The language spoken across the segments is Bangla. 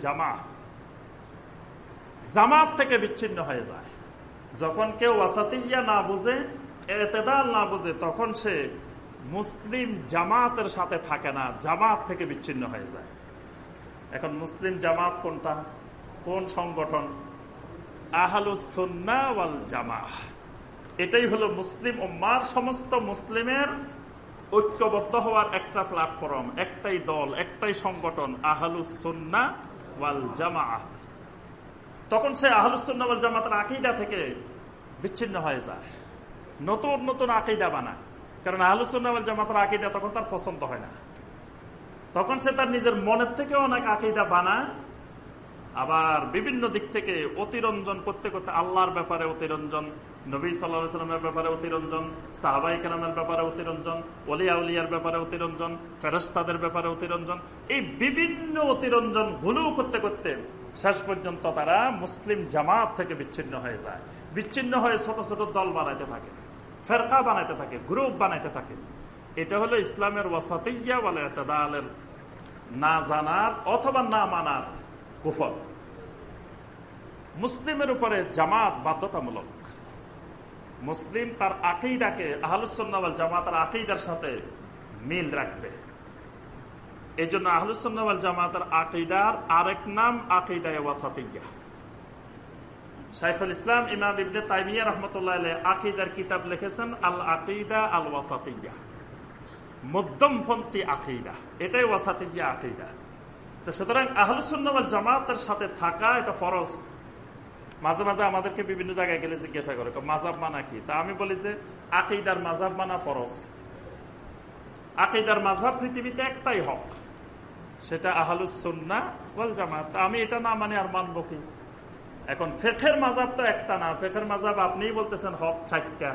জামাত। থেকে বিচ্ছিন্ন হয়ে যায়। যখন কেউ ওয়াসাতিয়া না বুঝে, এতেদাল না বুঝে, তখন সে মুসলিম জামাতের সাথে থাকে না, জামাত থেকে বিচ্ছিন্ন হয়ে যায়। এখন মুসলিম জামাত কোনটা? কোন সংগঠন? আহলুসন্না ওয়াল জামা এটাই হলো মুসলিম মার সমস্ত মুসলিমের ঐক্যবদ্ধ হওয়ার একটা প্ল্যাটফর্ম একটাই দল, একটাই সংগঠন আহলুসন্না ওয়াল জামা তখন সে আহলুসন্না ওয়াল জামাতের আকিদা থেকে বিচ্ছিন্ন হয়ে যায়। নতুন নতুন আকিদা বানায়। কারণ আহলুসন্না ওয়াল জামাতের আকিদা তখন তার পছন্দ হয় না। তখন সে তার নিজের মনের থেকে অনেক আকিদা বানায়। আবার বিভিন্ন দিক থেকে অতিরঞ্জন করতে করতে আল্লাহর ব্যাপারে অতিরঞ্জন, নবী সাল্লামের ব্যাপারে অতিরঞ্জন, সাহাবাই কেরামের ব্যাপারে অতিরঞ্জন অলিয়া উলিয়ার ব্যাপারে অতিরঞ্জন ফেরস্তাদের ব্যাপারে অতিরঞ্জন, এই বিভিন্ন অতিরঞ্জনগুলো করতে করতে শেষ পর্যন্ত তারা মুসলিম জামাত থেকে বিচ্ছিন্ন হয়ে যায়। বিচ্ছিন্ন হয়ে ছোট ছোট দল বানাইতে থাকে, ফেরকা বানাইতে থাকে, গ্রুপ বানাইতে থাকে। এটা হলো ইসলামের ওয়াসাতিয়া বলে না জানার অথবা না মানার কুফল। মুসলিমের উপরে জামাত বাধ্যতামূলক। মুসলিম তার আকিদাকে আহলুসন্নাওয়াল জামাতের আকিদার সাথে মিল রাখবে। এই জন্য আহলুসন্নাওয়াল জামাতের আকিদার আরেক নাম ইসলাম ইমাম ইবনে তাইমিয়া রহমতুল্লাহ কিতাব লিখেছেন, আল আকিদা আল ওয়াসাতিয়া মধ্যমপন্থী আকিদা, এটাই ওয়াসাতিয়া আকিদা। তো সুতরাং আহলুসুন্নওয়াল জামাতের সাথে থাকা এটা ফরজ। মাঝে মাঝে আমাদেরকে বিভিন্ন জায়গায় গেলে জিজ্ঞাসা করে মাজাব মানা কি? তা আমি বলি যে, আকিদার মাজাব মানা ফরজ। আকিদার মাঝাব পৃথিবীতে একটাই হক, সেটা আহলুসন্না ওয়াল জামাত। আমি এটা না মানে আর মানব কি? এখন ফেখের মাজাব তো একটা না ফেখের মাজাব আপনিই বলতেছেন হক চারটা।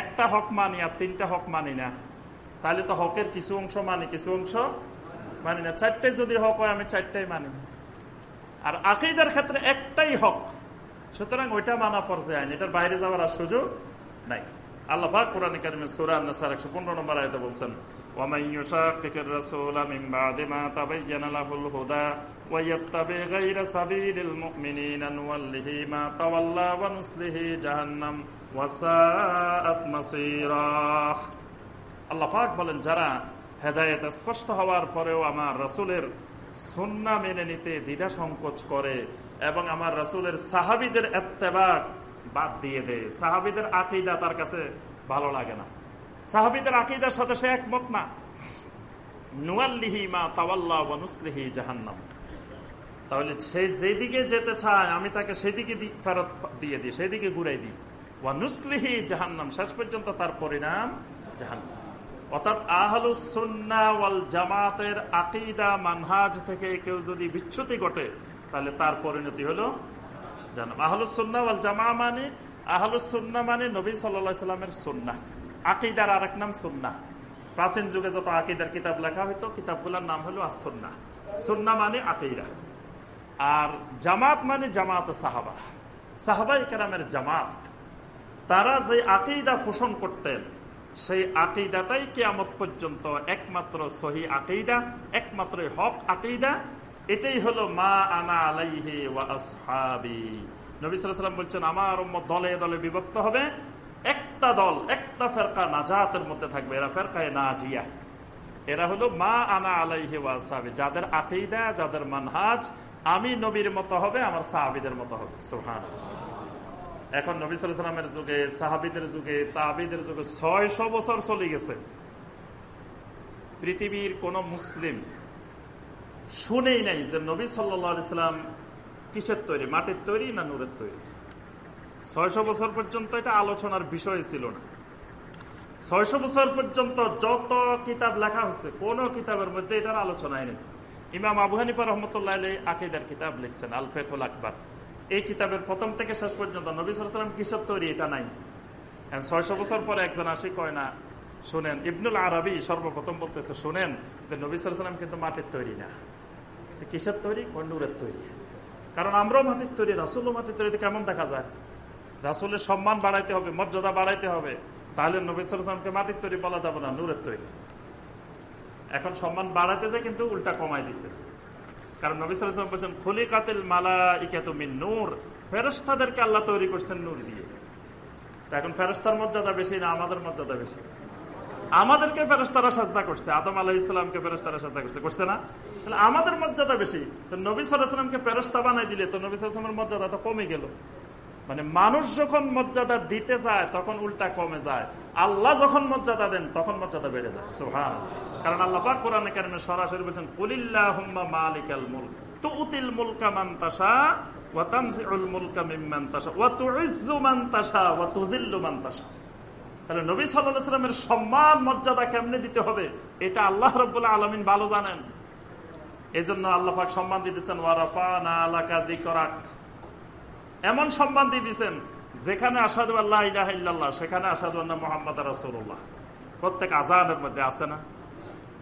একটা হক মানি আর তিনটা হক মানি না। তাহলে তো হকের কিছু অংশ মানি, কিছু অংশ মানি না। চারটাই যদি হক হয়, আমি চারটাই মানি। আর আকিদার ক্ষেত্রে একটাই হক, সুতরাং ওইটা মানা পর্যায়ে আইন। এটার বাইরে যাওয়ার আর সুযোগ নাই। আল্লাহ পাক কোরআন কারিমে সূরা আন-নাসার 115 নম্বর বলছেন মা হুদা ওয়া জাহান্নাম বলেন, যারা হেদায়েত স্পষ্ট হওয়ার পরেও আমার রাসূলের সুন্না মেনে নিতে দ্বিধা সংকোচ করে এবং আমার রাসূলের সাহাবিদের এত্তেবাক বাদ দিয়ে দেয়। সাহাবিদের আকিদা তার কাছে ভালো লাগে না। সাহাবিদের আকিদার সাথে সে একমত না। নুয়াল্লিহি মা জাহান্নাম। তাহলে সে যেতে আমি তাকে সেদিকে ফেরত দিয়ে দিই, সেদিকে ঘুরাই দিই। জাহান্নাম, শেষ পর্যন্ত তার পরিণাম জাহান্নাম। অর্থাৎ মানহাজ থেকে কেউ যদি ঘটে, তাহলে তার পরিণতি হলো ওয়াল জামা মানে মানে নবী নাম প্রাচীন যুগে যত আকিদার কিতাব লেখা হইতো, কিতাবগুলোর নাম হলো আসন্না সন্না মানে আকিদা। আর জামাত মানে জামাত সাহাবা। সাহাবাই কেরামের জামাত, তারা যে আকিদা পোষণ করতেন সেই আকিদাটাই কেয়ামত পর্যন্ত একমাত্র সহি আকিদা একমাত্র হক আকিদা। এটাই হলো মা আনা আলাইহি ওয়া আসহাবি। নবী সাল্লাম বলছেন, আমার দলে দলে বিভক্ত হবে। একটা দল, একটা ফেরকা নাজাতের মধ্যে থাকবে। এরা ফেরকায় নাজিয়া। এরা হলো মা আনা আলাইহি ওয়া আসহাবি। যাদের আকিদা, যাদের মানহাজ, আমি নবীর মতো হবে, আমার সাহাবিদের মতো হবে। সুহান এখন নবী সাল্লামের যুগে, সাহাবিদের যুগে, তাবিদের যুগে ছয়শো বছর চলে গেছে। পৃথিবীর কোন মুসলিম শুনেই নাই যে নবী সাল্লাম কিসের তৈরি, মাটির তৈরি না নূরের তৈরি? ছয়শো বছর পর্যন্ত এটা আলোচনার বিষয় ছিল না। ছয়শো বছর পর্যন্ত যত কিতাব লেখা হচ্ছে কোন কিতাবের মধ্যে এটার আলোচনায় নেই। ইমাম আবু হানিফা রহমতুল্লাহ আকিদার কিতাব লিখছেন আলফেফুল আকবর। এই কিতাবের প্রথম থেকে শেষ পর্যন্ত নবী সালাম কিসের তৈরি? এটা নাই। ছয়শো বছর পরে একজন আসি কয় না, শুনেন, ইবনুল আরবি সর্বপ্রথম বলতেছে, শুনেন, যে নবী সালাম কিন্তু মাটির তৈরি না। কিসের তৈরি? নূরের তৈরি? কারণ আমরাও মাটির তৈরি রাসুল্লো মাটির তৈরিতে কেমন দেখা যায়? রাসুলের সম্মান বাড়াইতে হবে, মর্যাদা বাড়াইতে হবে। তাহলে নবীলামকে মাটির তৈরি বলা যাবে না, নূরের তৈরি। এখন সম্মান বাড়াতে যায় কিন্তু উল্টা কমাই দিছে। কারণ নবীলাম বলছেন খুলি কাতিল মালা ইকে তুমি নূর। ফেরস্তাদেরকে আল্লাহ তৈরি করছেন নূর দিয়ে। এখন ফেরস্তার মর্যাদা বেশি না আমাদের মর্যাদা বেশি? আমাদেরকে ফেরস্তারা সাজদা করছে। আদম আলাহ ইসলামকে ফেরস্তারা সাজদা করছে। করছে না? তাহলে আমাদের মর্যাদা বেশি। তো নবী সালামকে ফেরস্তা বানাই দিলে তো নবী সালামের মর্যাদা তো কমে গেল। মানে মানুষ যখন মর্যাদা দিতে যায় তখন উল্টা কমে যায়। আল্লাহ যখন মর্যাদা দেন, তখন মর্যাদা বেড়ে যায়। সোহান কারণ আল্লাহ পাক কোরআনে কারিমে সরাসরি বলছেন কুলিল্লাহ মুলক। তু উতিল মুলকা মান্তাসা মান মান তাহলে সম্মান, মর্যাদা কেমনে দিতে হবে? এটা আল্লাহ আলামিন ভালো জানেন। সম্মান দিতেছেন এমন সম্মান দিয়ে দিচ্ছেন যেখানে আসাদু আল্লাহ ইলাহা সেখানে আসাদু আল্লাহ মোহাম্মদ রাসূলুল্লাহ। প্রত্যেক আজানের মধ্যে আছে না?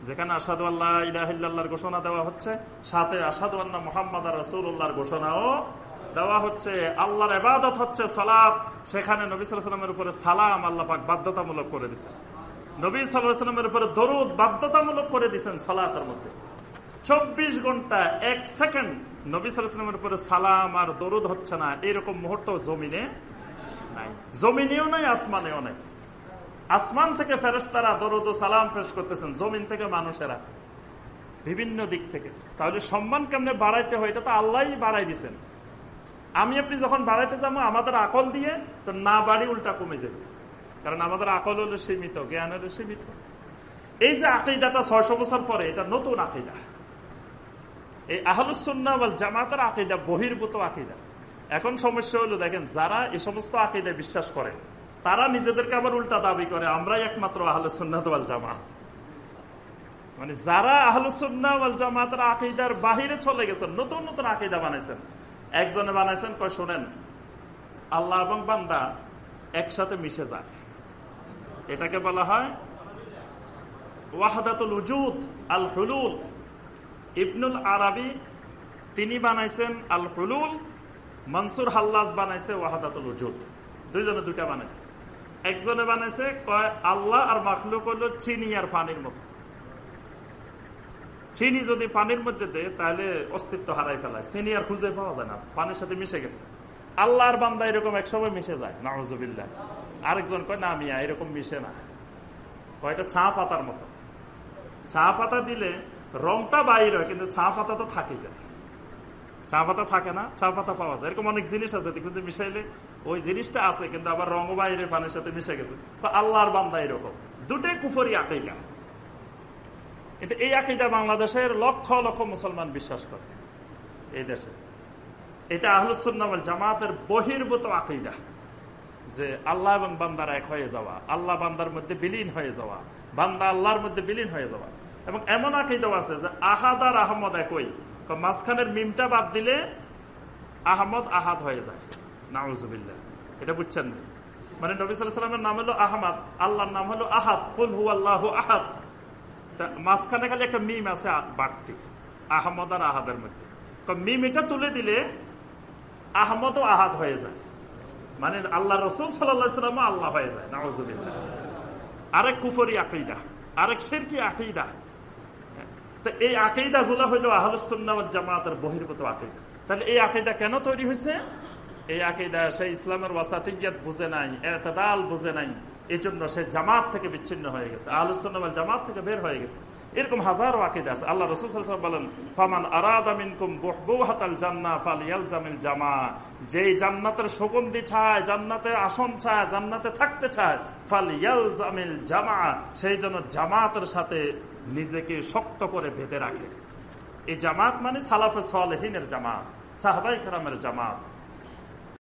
যেখানে আসাদু আল্লাহ ইলাহিল্লাহর ঘোষণা দেওয়া হচ্ছে, সাথে আসাদু আল্লাহ মোহাম্মদ রসুল্লাহর ঘোষণাও দেওয়া হচ্ছে। আল্লাহর এবাদত হচ্ছে সালাদ সেখানে নবী সালামের উপরে সালাম আল্লাহ পাক বাধ্যতামূলক করে দিচ্ছেন নবী সাল্লামের উপরে দরুদ বাধ্যতামূলক করে দিচ্ছেন সালাতের মধ্যে। চব্বিশ ঘণ্টা, এক সেকেন্ড। নবী সালামের উপরে সালাম আর দরুদ হচ্ছে না। এরকম মুহূর্ত জমিনে নাই। জমিনেও নাই, আসমানেও নাই। আসমান থেকে ফেরেস্তারা দরদ সালাম পেশ করতেছেন, জমিন থেকে মানুষেরা। বিভিন্ন দিক থেকে। তাহলে সম্মান কেমনে বাড়াইতে হয়? এটা তো আল্লাহ বাড়াই দিচ্ছেন আমি আপনি যখন বাড়াইতে যাব, আমাদের আকল দিয়ে তো না বাড়ি উল্টা কমে যাবে। কারণ আমাদের আকল হলো সীমিত, জ্ঞান হলো সীমিত। এই যে আকিদাটা ছয়শো বছর পরে, এটা নতুন আকিদা। এই আহলুসন্না জামাতের আকিদা, বহির্ভূত আকিদা। এখন সমস্যা হলো, দেখেন, যারা এই সমস্ত আকিদায় বিশ্বাস করে, তারা নিজেদেরকে আবার উল্টা দাবি করে, আমরাই একমাত্র আহলুসন্নাতওয়াল জামাত। মানে যারা আহলুসন্নাওয়াল জামাতের আকিদার বাহিরে চলে গেছেন, নতুন নতুন আকিদা বানাইছেন, একজনে বানাইছেন, কয়, শোনেন, আল্লাহ এবং বান্দা একসাথে মিশে যায়। এটাকে বলা হয় ওয়াহাদাতুল উজুদ আল হুলুল ইবনুল আরবি, তিনি বানাইছেন আল হুলুল মনসুর হাল্লাজ বানাইছে ওয়াহাদাতুল উজুদ দুইজনে দুইটা বানাইছে। একজনে বানাইছে, কয়, আল্লাহ আর মাখলুক হলো চিনি আর পানির মতো চিনি যদি পানির মধ্যে দেয়, তাহলে অস্তিত্ব হারাই ফেলায়। চিনি আর খুঁজে পাওয়া যায় না, পানির সাথে মিশে গেছে। আল্লাহ আর বান্দা এরকম একসময় মিশে যায় নাহজুবিল্লাহ আরেকজন কয়, না মিয়া, এরকম মিশে না। কয়টা চা পাতার মতো। চা পাতা দিলে রংটা বাইর হয়, কিন্তু চা পাতা তো থাকে যায়। চা পাতা থাকে না, চা পাতা পাওয়া যায়। এরকম অনেক জিনিস আছে কিন্তু মিশাইলে ওই জিনিসটা আছে, কিন্তু আবার রঙ বাইরে, পানির সাথে মিশে গেছে। তো আল্লাহর বান্দা এরকম। দুটোই কুফরি আকাইদা কিন্তু এই আকিদা বাংলাদেশের লক্ষ লক্ষ মুসলমান বিশ্বাস করে এই দেশে। এটা আহলুসুন্নামল জামাতের বহির্ভূত আকিদা যে আল্লাহ এবং বান্দার এক হয়ে যাওয়া, আল্লাহ বান্দার মধ্যে বিলীন হয়ে যাওয়া, বান্দা আল্লাহর মধ্যে বিলীন হয়ে যাওয়া। এবং এমন আকিদাও আছে যে আহাদ আর আহমদ একই। মাঝখানের মিমটা বাদ দিলে আহমদ আহাদ হয়ে যায়। নাউজুবিল্লাহ। এটা বুঝছেন মানে নবী সাল্লামের নাম হলো আহমদ, আল্লাহর নাম হলো আহাদ। কুল হু আল্লাহ আহাদ মাঝখানে খালি একটা মিম আছে বাড়তি। আহমদ আর আহাদের মধ্যে। তো মিম এটা তুলে দিলে আহমদও আহাদ হয়ে যায়। মানে আল্লাহ রসুল সাল্লাম আল্লাহ হয়ে যায়। নাউজুবিল্লাহ। আরেক কুফরি আকিদা, আরেক শেরকি আকিদা। তো এই আকিদা গুলো হইল আহলুসুল্লাহ জামাতের বহির্ভূত আকিদা। তাহলে এই আকিদা কেন তৈরি হয়েছে এই আকিদা সেই ইসলামের ওয়াসাতিয়াত বুঝে নাই, এতদাল বুঝে নাই এই জন্য সে জামাত থেকে বিচ্ছিন্ন হয়ে গেছে আহলুসুল্লাহ জামাত থেকে বের হয়ে গেছে। এরকম হাজারো আকিদা আছে। আল্লাহ রসুল বলেন, ফামান আরাদামিনকুম বহবুহাতাল জান্না ফালিয়াল জামিল জামা। যেই জান্নাতের সুগন্ধি ছায় জান্নাতে আসন ছায় জান্নাতে থাকতে চায়, ফালিয়াল জামিল জামা। সেই জন্য জামাতের সাথে নিজেকে শক্ত করে বেঁধে রাখে। এই জামাত মানে সালাফে সালেহিনের জামাত সাহবাই কারামের জামাত।